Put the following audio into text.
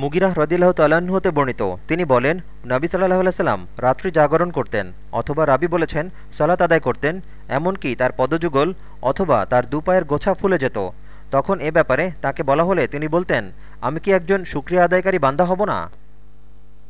মুগিরাহ রদিল্লাহ তাল্লাহ্ন হতে বর্ণিত। তিনি বলেন, নবী সাল্লাহ সাল্লাম রাত্রি জাগরণ করতেন, অথবা রাবি বলেছেন, সালাত আদায় করতেন, এমনকি তার পদযুগল অথবা তার দুপায়ের গোছা ফুলে যেত। তখন এ ব্যাপারে তাকে বলা হলে তিনি বলতেন, আমি কি একজন সুক্রিয়া আদায়কারী বান্দা হব না?